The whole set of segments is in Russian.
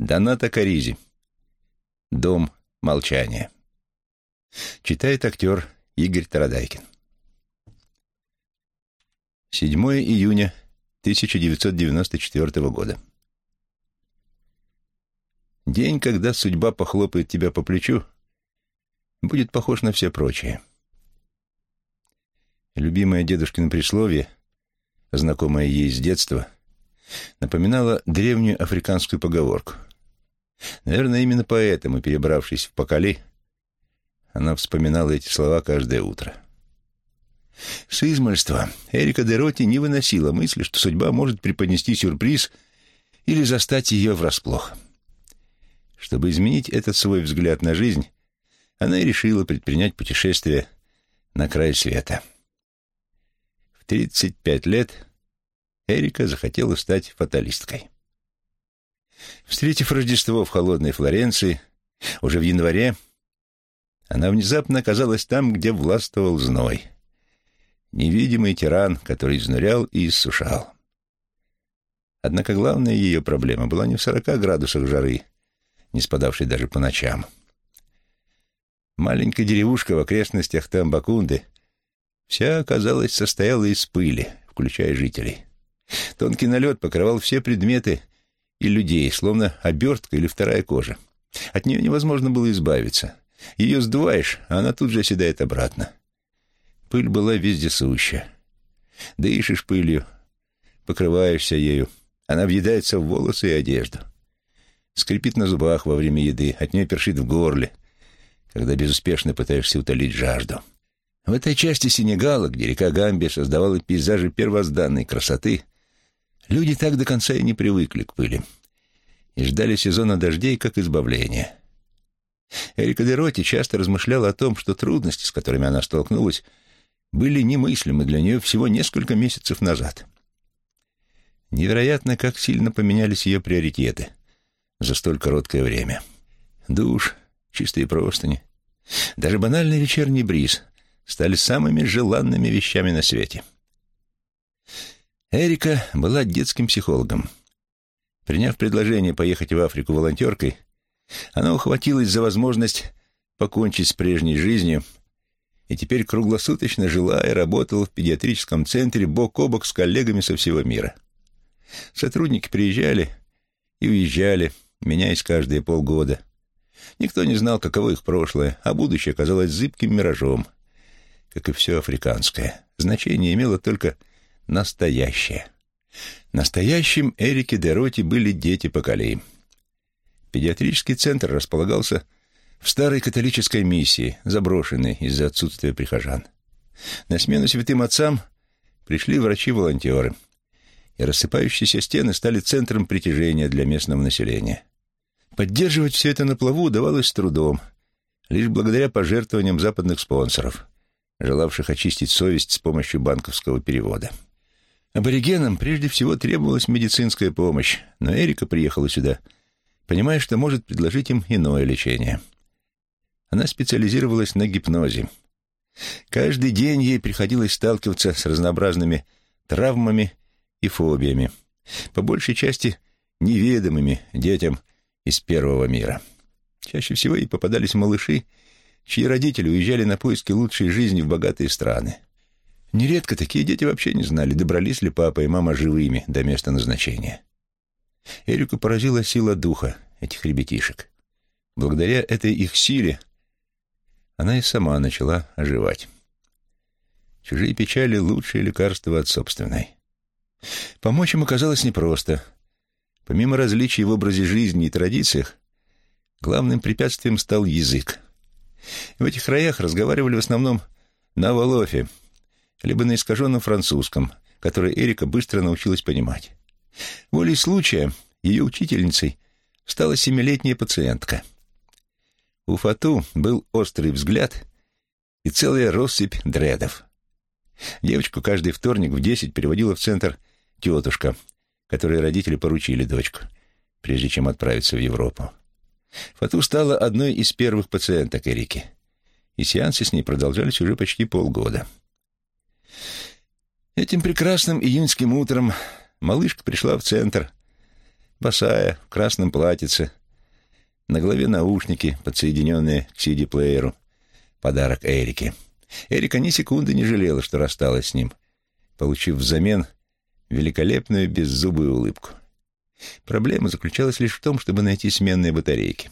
Доната Каризи. Дом молчания. Читает актер Игорь Тарадайкин. 7 июня 1994 года. День, когда судьба похлопает тебя по плечу, будет похож на все прочие. Любимое дедушкино присловие, знакомое ей с детства, напоминало древнюю африканскую поговорку. Наверное, именно поэтому, перебравшись в Покали, она вспоминала эти слова каждое утро. С измольства Эрика Дероти не выносила мысли, что судьба может преподнести сюрприз или застать ее врасплох. Чтобы изменить этот свой взгляд на жизнь, она и решила предпринять путешествие на край света. В 35 лет Эрика захотела стать фаталисткой. Встретив Рождество в холодной Флоренции, уже в январе, она внезапно оказалась там, где властвовал зной. Невидимый тиран, который изнурял и иссушал. Однако главная ее проблема была не в сорока градусах жары, не спадавшей даже по ночам. Маленькая деревушка в окрестностях Тамбакунды вся, казалось, состояла из пыли, включая жителей. Тонкий налет покрывал все предметы и людей, словно обертка или вторая кожа. От нее невозможно было избавиться. Ее сдуваешь, а она тут же оседает обратно. Пыль была вездесуща. Дышишь пылью, покрываешься ею. Она въедается в волосы и одежду. Скрипит на зубах во время еды, от нее першит в горле, когда безуспешно пытаешься утолить жажду. В этой части Сенегала, где река Гамбия создавала пейзажи первозданной красоты, Люди так до конца и не привыкли к пыли и ждали сезона дождей как избавления. Эрика Дероти часто размышляла о том, что трудности, с которыми она столкнулась, были немыслимы для нее всего несколько месяцев назад. Невероятно, как сильно поменялись ее приоритеты за столь короткое время. Душ, чистые простыни, даже банальный вечерний бриз стали самыми желанными вещами на свете — Эрика была детским психологом. Приняв предложение поехать в Африку волонтеркой, она ухватилась за возможность покончить с прежней жизнью и теперь круглосуточно жила и работала в педиатрическом центре бок о бок с коллегами со всего мира. Сотрудники приезжали и уезжали, меняясь каждые полгода. Никто не знал, каково их прошлое, а будущее казалось зыбким миражом, как и все африканское. Значение имело только настоящее. Настоящим Эрике Дероти были дети Поколей. Педиатрический центр располагался в старой католической миссии, заброшенной из-за отсутствия прихожан. На смену святым отцам пришли врачи-волонтеры, и рассыпающиеся стены стали центром притяжения для местного населения. Поддерживать все это на плаву удавалось с трудом, лишь благодаря пожертвованиям западных спонсоров, желавших очистить совесть с помощью банковского перевода. Аборигенам прежде всего требовалась медицинская помощь, но Эрика приехала сюда, понимая, что может предложить им иное лечение. Она специализировалась на гипнозе. Каждый день ей приходилось сталкиваться с разнообразными травмами и фобиями, по большей части неведомыми детям из первого мира. Чаще всего ей попадались малыши, чьи родители уезжали на поиски лучшей жизни в богатые страны. Нередко такие дети вообще не знали, добрались ли папа и мама живыми до места назначения. Эрику поразила сила духа этих ребятишек. Благодаря этой их силе она и сама начала оживать. Чужие печали — лучшее лекарство от собственной. Помочь им оказалось непросто. Помимо различий в образе жизни и традициях, главным препятствием стал язык. В этих краях разговаривали в основном на Волофе, либо на искаженном французском, который Эрика быстро научилась понимать. Волей случая ее учительницей стала семилетняя пациентка. У Фату был острый взгляд и целая россыпь дредов. Девочку каждый вторник в десять переводила в центр тетушка, которой родители поручили дочку, прежде чем отправиться в Европу. Фату стала одной из первых пациенток Эрики, и сеансы с ней продолжались уже почти полгода. Этим прекрасным июньским утром малышка пришла в центр, босая, в красном платьице, на голове наушники, подсоединенные к CD-плееру. Подарок Эрике. Эрика ни секунды не жалела, что рассталась с ним, получив взамен великолепную беззубую улыбку. Проблема заключалась лишь в том, чтобы найти сменные батарейки.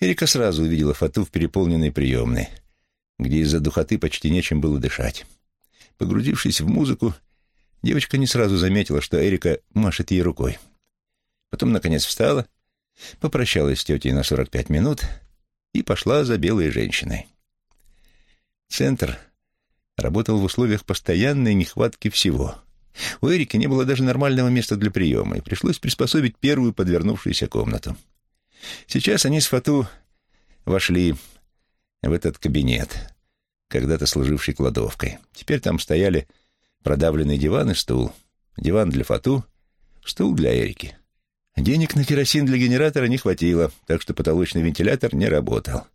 Эрика сразу увидела Фату в переполненной приемной, где из-за духоты почти нечем было дышать. Погрузившись в музыку, девочка не сразу заметила, что Эрика машет ей рукой. Потом, наконец, встала, попрощалась с тетей на 45 минут и пошла за белой женщиной. Центр работал в условиях постоянной нехватки всего. У Эрики не было даже нормального места для приема, и пришлось приспособить первую подвернувшуюся комнату. Сейчас они с Фату вошли в этот кабинет, когда-то служивший кладовкой. Теперь там стояли продавленный диван и стул. Диван для Фату, стул для Эрики. Денег на керосин для генератора не хватило, так что потолочный вентилятор не работал.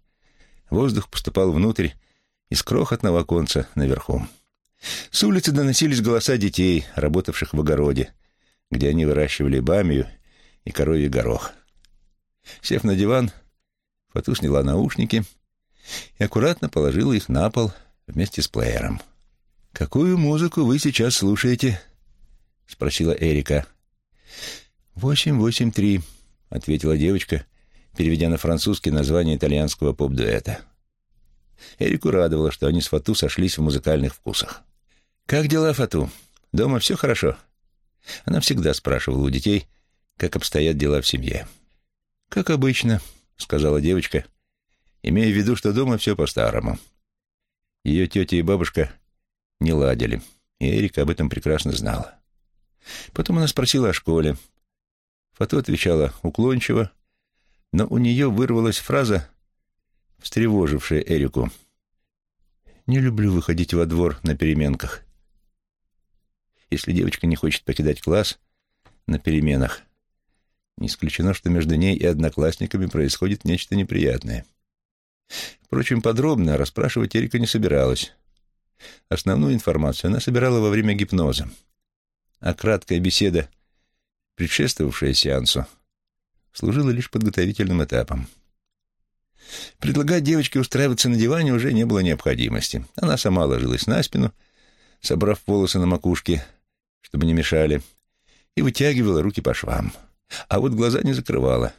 Воздух поступал внутрь из крохотного оконца наверху. С улицы доносились голоса детей, работавших в огороде, где они выращивали бамию и коровий горох. Сев на диван, Фату сняла наушники и аккуратно положила их на пол вместе с плеером. «Какую музыку вы сейчас слушаете?» — спросила Эрика. «Восемь, восемь, три», — ответила девочка, переведя на французский название итальянского поп-дуэта. Эрику радовало, что они с Фату сошлись в музыкальных вкусах. «Как дела, Фату? Дома все хорошо?» Она всегда спрашивала у детей, как обстоят дела в семье. «Как обычно», — сказала девочка, имея в виду, что дома все по-старому. Ее тетя и бабушка не ладили, и Эрика об этом прекрасно знала. Потом она спросила о школе. Фату отвечала уклончиво, но у нее вырвалась фраза, встревожившая Эрику. «Не люблю выходить во двор на переменках». Если девочка не хочет покидать класс на переменах, не исключено, что между ней и одноклассниками происходит нечто неприятное. Впрочем, подробно расспрашивать Эрика не собиралась. Основную информацию она собирала во время гипноза. А краткая беседа, предшествовавшая сеансу, служила лишь подготовительным этапом. Предлагать девочке устраиваться на диване уже не было необходимости. Она сама ложилась на спину, собрав волосы на макушке, чтобы не мешали, и вытягивала руки по швам а вот глаза не закрывала.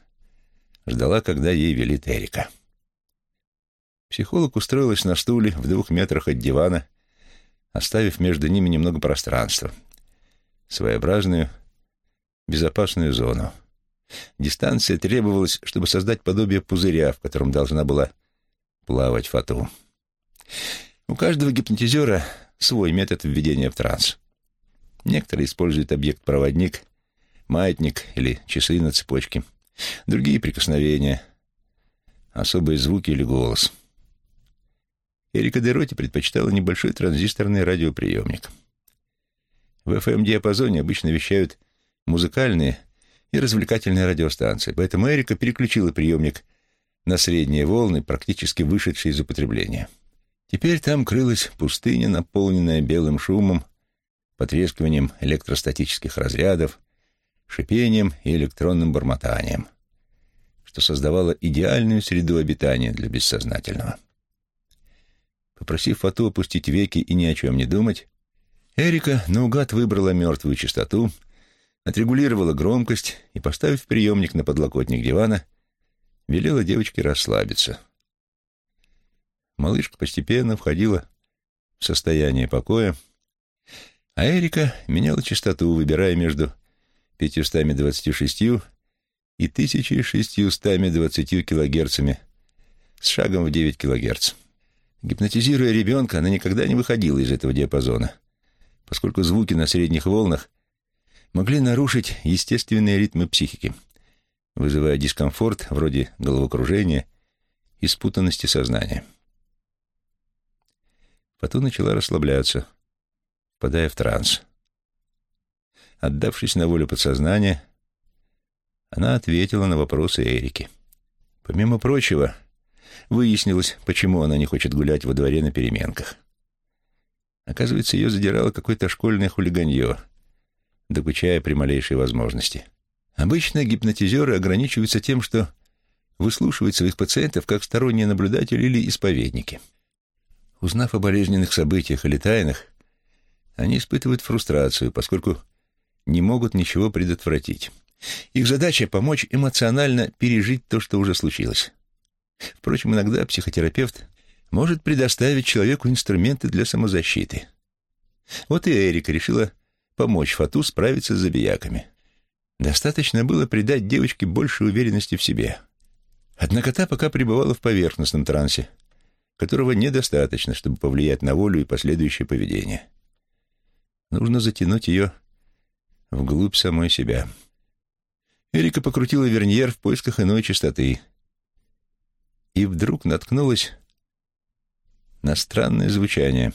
Ждала, когда ей велит Эрика. Психолог устроилась на стуле в двух метрах от дивана, оставив между ними немного пространства. Своеобразную, безопасную зону. Дистанция требовалась, чтобы создать подобие пузыря, в котором должна была плавать Фату. У каждого гипнотизера свой метод введения в транс. Некоторые используют объект-проводник, маятник или часы на цепочке, другие прикосновения, особые звуки или голос. Эрика Дероти предпочитала небольшой транзисторный радиоприемник. В FM-диапазоне обычно вещают музыкальные и развлекательные радиостанции, поэтому Эрика переключила приемник на средние волны, практически вышедшие из употребления. Теперь там крылась пустыня, наполненная белым шумом, потрескиванием электростатических разрядов, шипением и электронным бормотанием, что создавало идеальную среду обитания для бессознательного. Попросив Фату опустить веки и ни о чем не думать, Эрика наугад выбрала мертвую частоту, отрегулировала громкость и, поставив приемник на подлокотник дивана, велела девочке расслабиться. Малышка постепенно входила в состояние покоя, а Эрика меняла частоту, выбирая между 526 и 1620 килогерцами с шагом в 9 килогерц. Гипнотизируя ребенка, она никогда не выходила из этого диапазона, поскольку звуки на средних волнах могли нарушить естественные ритмы психики, вызывая дискомфорт вроде головокружения и спутанности сознания. Потом начала расслабляться, впадая в транс. Отдавшись на волю подсознания, она ответила на вопросы Эрики. Помимо прочего, выяснилось, почему она не хочет гулять во дворе на переменках. Оказывается, ее задирало какое-то школьное хулиганье, докучая при малейшей возможности. Обычно гипнотизеры ограничиваются тем, что выслушивают своих пациентов как сторонние наблюдатели или исповедники. Узнав о болезненных событиях или тайнах, они испытывают фрустрацию, поскольку не могут ничего предотвратить. Их задача — помочь эмоционально пережить то, что уже случилось. Впрочем, иногда психотерапевт может предоставить человеку инструменты для самозащиты. Вот и Эрика решила помочь Фату справиться с забияками. Достаточно было придать девочке больше уверенности в себе. Однако та пока пребывала в поверхностном трансе, которого недостаточно, чтобы повлиять на волю и последующее поведение. Нужно затянуть ее вглубь самой себя. Эрика покрутила верньер в поисках иной частоты и вдруг наткнулась на странное звучание.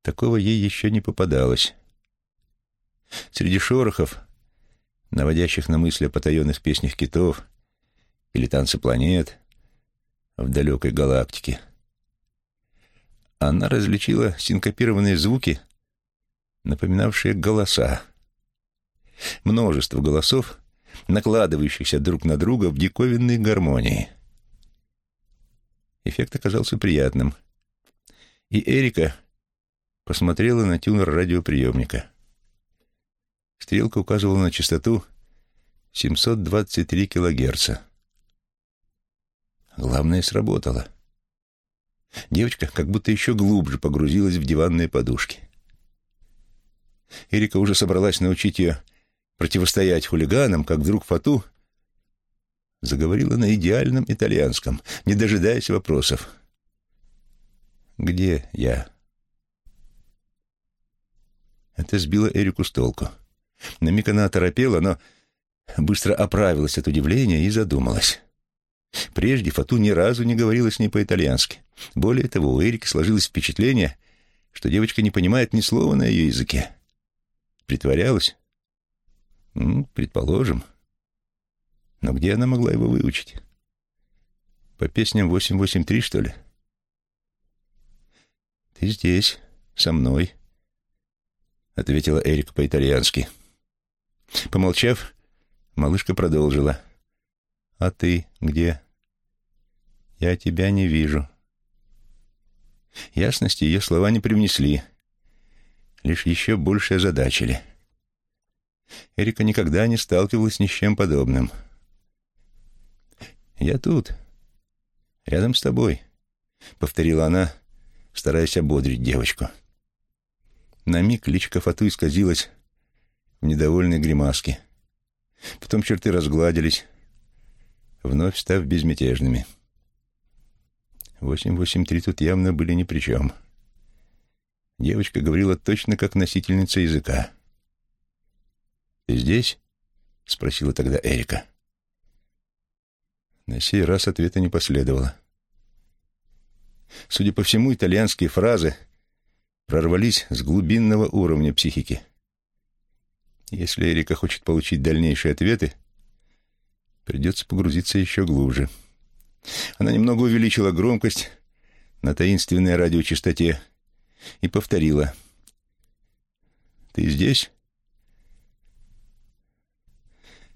Такого ей еще не попадалось. Среди шорохов, наводящих на мысли о потаенных песнях китов или танце планет в далекой галактике, она различила синкопированные звуки, напоминавшие голоса. Множество голосов, накладывающихся друг на друга в диковинной гармонии. Эффект оказался приятным. И Эрика посмотрела на тюнер радиоприемника. Стрелка указывала на частоту 723 килогерца. Главное, сработало. Девочка как будто еще глубже погрузилась в диванные подушки. Эрика уже собралась научить ее противостоять хулиганам, как вдруг Фату заговорила на идеальном итальянском, не дожидаясь вопросов. «Где я?» Это сбило Эрику с толку. На миг она оторопела, но быстро оправилась от удивления и задумалась. Прежде Фату ни разу не говорила с ней по-итальянски. Более того, у Эрики сложилось впечатление, что девочка не понимает ни слова на ее языке. Притворялась? Ну, предположим. Но где она могла его выучить? По песням 883, что ли? «Ты здесь, со мной», — ответила Эрика по-итальянски. Помолчав, малышка продолжила. «А ты где?» «Я тебя не вижу». Ясности ее слова не привнесли, лишь еще больше озадачили. Эрика никогда не сталкивалась ни с чем подобным. «Я тут, рядом с тобой», — повторила она, стараясь ободрить девочку. На миг личико Фату исказилась в недовольной гримаске. Потом черты разгладились, вновь став безмятежными. Восемь-восемь-три тут явно были ни при чем. Девочка говорила точно как носительница языка. «Ты здесь?» — спросила тогда Эрика. На сей раз ответа не последовало. Судя по всему, итальянские фразы прорвались с глубинного уровня психики. Если Эрика хочет получить дальнейшие ответы, придется погрузиться еще глубже. Она немного увеличила громкость на таинственной радиочастоте и повторила. «Ты здесь?»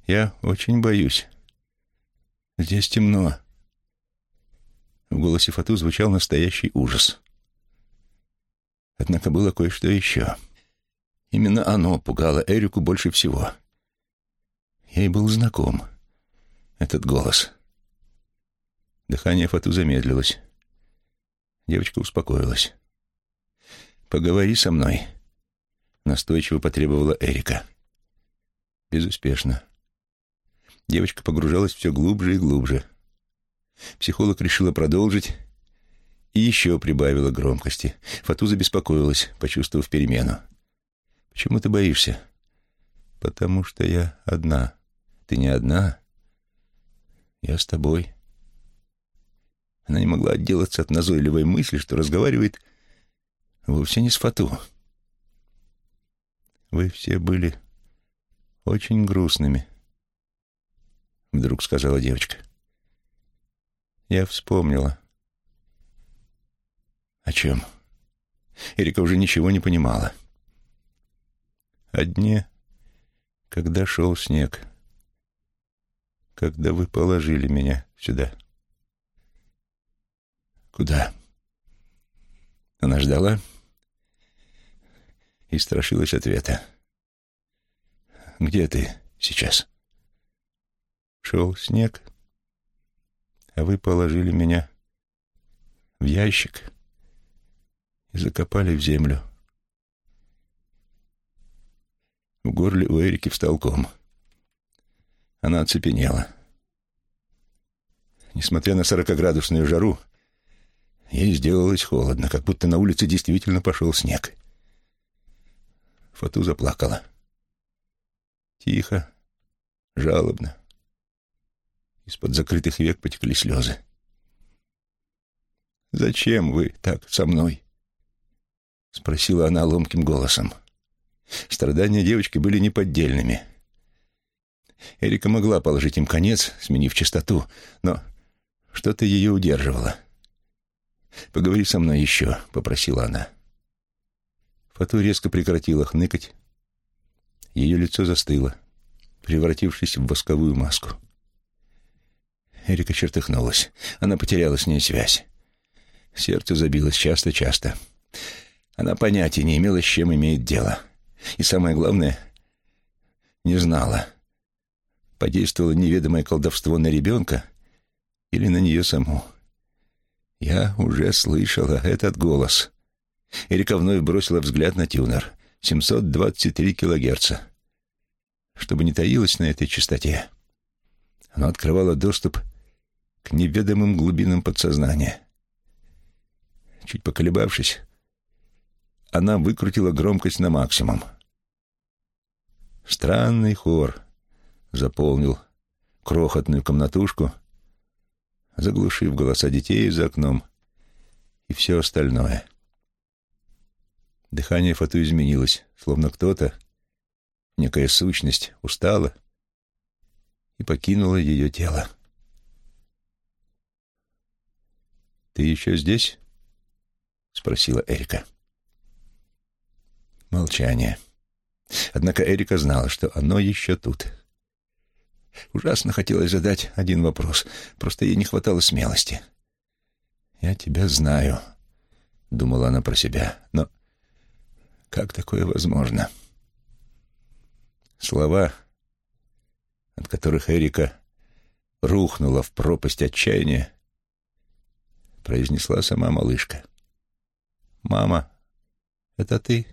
«Я очень боюсь. Здесь темно». В голосе Фату звучал настоящий ужас. Однако было кое-что еще. Именно оно пугало Эрику больше всего. Ей был знаком этот голос. Дыхание Фату замедлилось. Девочка успокоилась. «Поговори со мной», — настойчиво потребовала Эрика. Безуспешно. Девочка погружалась все глубже и глубже. Психолог решила продолжить и еще прибавила громкости. Фату забеспокоилась, почувствовав перемену. «Почему ты боишься?» «Потому что я одна». «Ты не одна?» «Я с тобой». Она не могла отделаться от назойливой мысли, что разговаривает вовсе не с Фату. «Вы все были очень грустными», — вдруг сказала девочка. «Я вспомнила». «О чем?» Эрика уже ничего не понимала. «О дне, Когда шел снег? Когда вы положили меня сюда? Куда? Она ждала и страшилась ответа. «Где ты сейчас?» «Шел снег, а вы положили меня в ящик и закопали в землю». В горле у Эрики встал ком. Она оцепенела. Несмотря на сорокоградусную жару, ей сделалось холодно, как будто на улице действительно пошел снег. Фату заплакала. Тихо, жалобно. Из-под закрытых век потекли слезы. «Зачем вы так со мной?» — спросила она ломким голосом. Страдания девочки были неподдельными. Эрика могла положить им конец, сменив чистоту, но что-то ее удерживало. «Поговори со мной еще», — попросила она. Фату резко прекратила хныкать. Ее лицо застыло, превратившись в восковую маску. Эрика чертыхнулась. Она потеряла с ней связь. Сердце забилось часто-часто. Она понятия не имела, с чем имеет дело. И самое главное, не знала, подействовало неведомое колдовство на ребенка или на нее саму. Я уже слышала этот голос. Эрика вновь бросила взгляд на тюнер. 723 килогерца. Чтобы не таилось на этой частоте, оно открывало доступ к неведомым глубинам подсознания. Чуть поколебавшись, она выкрутила громкость на максимум. Странный хор заполнил крохотную комнатушку, заглушив голоса детей за окном и все остальное — Дыхание Фату изменилось, словно кто-то, некая сущность, устала и покинула ее тело. «Ты еще здесь?» — спросила Эрика. Молчание. Однако Эрика знала, что оно еще тут. Ужасно хотелось задать один вопрос, просто ей не хватало смелости. «Я тебя знаю», — думала она про себя, — «но как такое возможно? Слова, от которых Эрика рухнула в пропасть отчаяния, произнесла сама малышка. «Мама, это ты?»